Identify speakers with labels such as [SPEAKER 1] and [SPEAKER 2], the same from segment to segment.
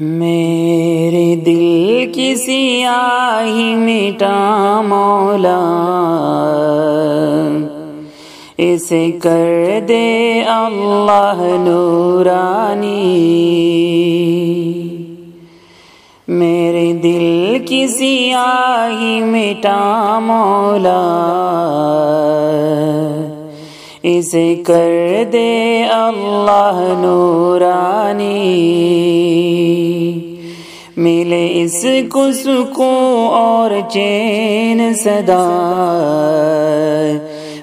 [SPEAKER 1] میرے دل کی سیاہی مٹا مولا، اسے کر دے اللہ نورانی۔ میرے دل کی سیاہی مٹا مولا، اسے کر دے اللہ نورانی۔ ملے اس کو سکون اور چین صدا۔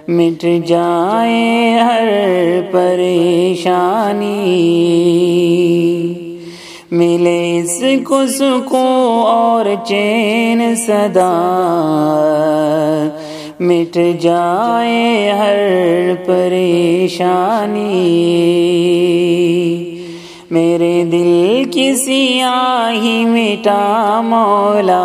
[SPEAKER 1] مٹ جائے ہر پریشانی۔ ملے اس کو سکون اور چین صدا۔ مٹ جائے ہر پریشانی۔ میرے دل کی سیاہی مٹا مولا،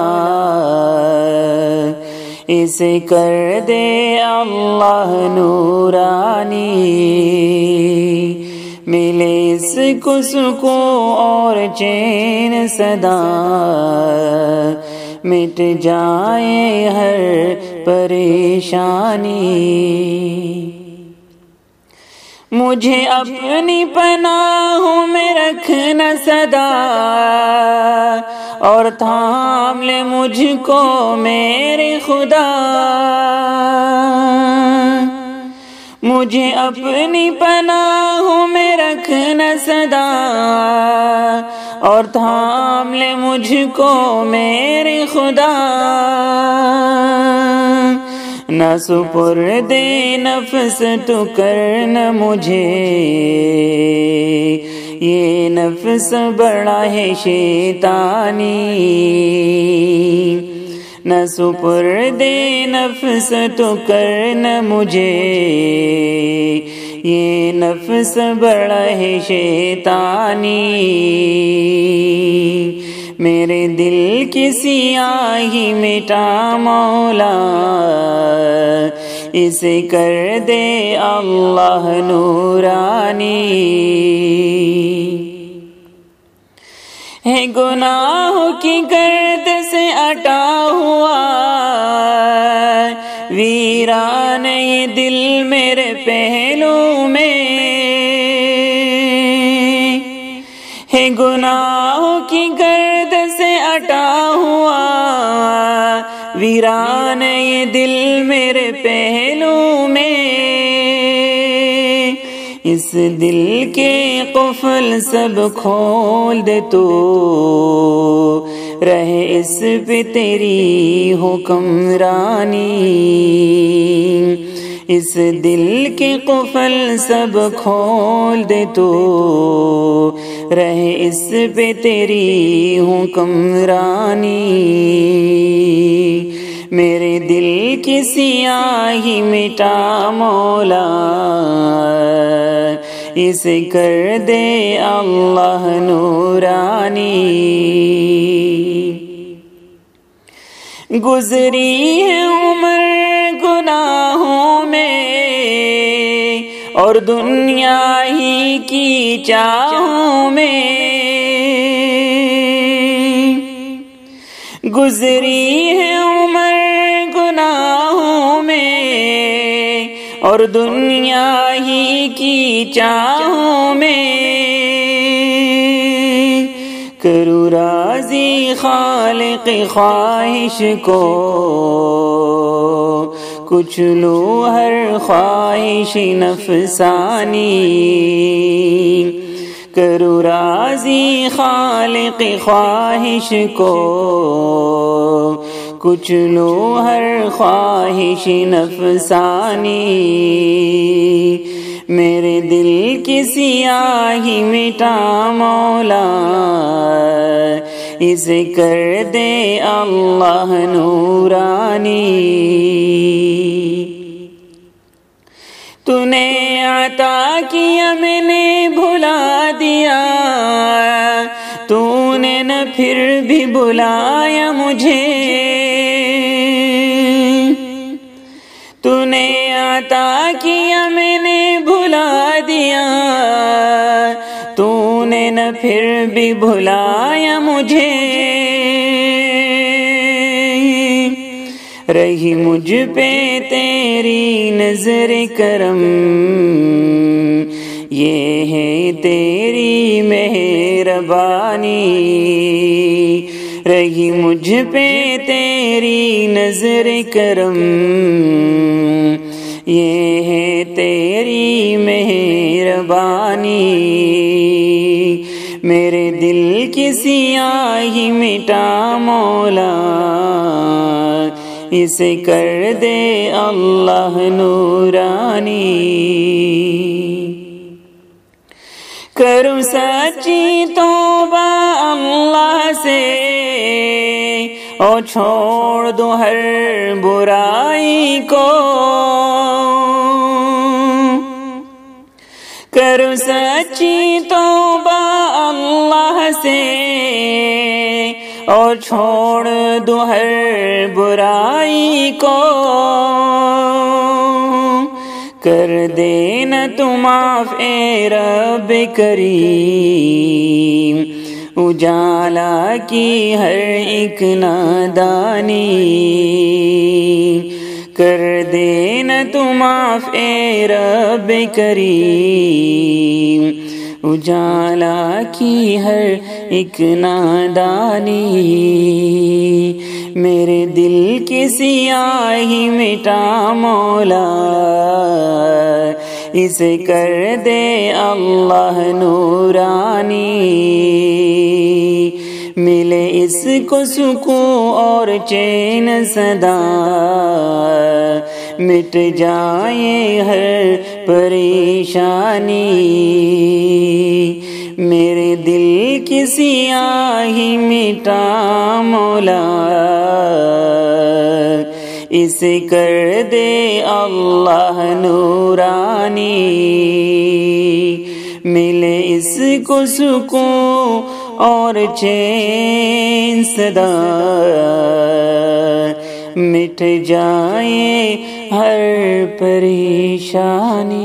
[SPEAKER 1] اسے کر دے اللہ نورانی۔ ملے اس کو سکون اور چین صدا۔ مٹ جائے ہر پریشانی۔ مجھے اپنی پناہوں میں رکھنا صدا۔ اور تھام لے مجھ کو میرے خدا۔ مجھے اپنی پناہوں میں رکھنا صدا۔ اور تھام لے مجھ کو میرے خدا۔ نہ سپر دے نفس تو کرنا مجھے یہ نفس بڑا ہے شیطانی نہ سپر دے نفس تو کرنا مجھے یہ نفس بڑا ہے شیطانی میرے دل کی سیاہی مٹا مولا، اسے کر دے اللہ نورانی۔ ہے گناہ کی گرد سے اٹا ہوا، ویران یہ دل میرے پہلو میں۔ ہے گناہ سے ہوا۔ ویران، یہ دل میرے پہلو میں۔ اس دل کے قفل سب کھول دے تو۔ رہے اس پہ تیری حکمرانی۔ اس دل کے قفل سب کھول دے تو۔ رہے اس پہ تیری حکمرانی میرے دل کی سیاہی مٹا مولا۔ اسے کر دے اللہ نورانی۔ گزری ہے عمر گناہوں اور دنیا ہی کی چاہوں میں گزری ہے عمر گناہوں میں اور دنیا ہی کی چاہوں میں کرو راضی خالق خواہش کو کچھ لو ہر خواہش نفسانی کرو راضی خالق خواہش کو کچھ لو ہر خواہش نفسانی میرے دل کی سیاہی مٹا مولا اسے کر دے اللہ نورانی۔ تو نے عطا کیا میں نے بھلا دیا۔ تو نے نہ پھر بھی بلایا مجھے۔ تو نے عطا کیا میں نے بھلا پھر بھی بھلایا مجھے۔ رہی مجھ پہ تیری نظر کرم۔ یہ ہے تیری مہربانی۔ رہی مجھ پہ تیری نظر کرم۔ یہ ہے تیری مہربانی۔ سیاہی مٹا مولا، اسے کر دے اللہ نورانی۔ کروں سچی توبہ اللہ سے، اور چھوڑ دو ہر برائی کو۔ کروں سچی توبہ اللہ سے اور چھوڑ دو ہر برائی کو کر دینا تم آف اے رب کریم اجالا کی ہر ایک نادانی کر دینا تم آف اے رب کریم۔ اجالا کی ہر ایک نادانی۔ میرے دل کی سیاہی مٹا مولا۔ اسے کر دے اللہ نورانی۔ ملے اس کو سکون اور چین صدا۔ مٹ جائے ہر پریشانی۔ میرے دل کی سیاہی مٹا مولا۔ اسے کر دے اللہ نورانی۔ ملے اس کو سکون اور چین صدا۔ مٹ جائے ہر پریشانی۔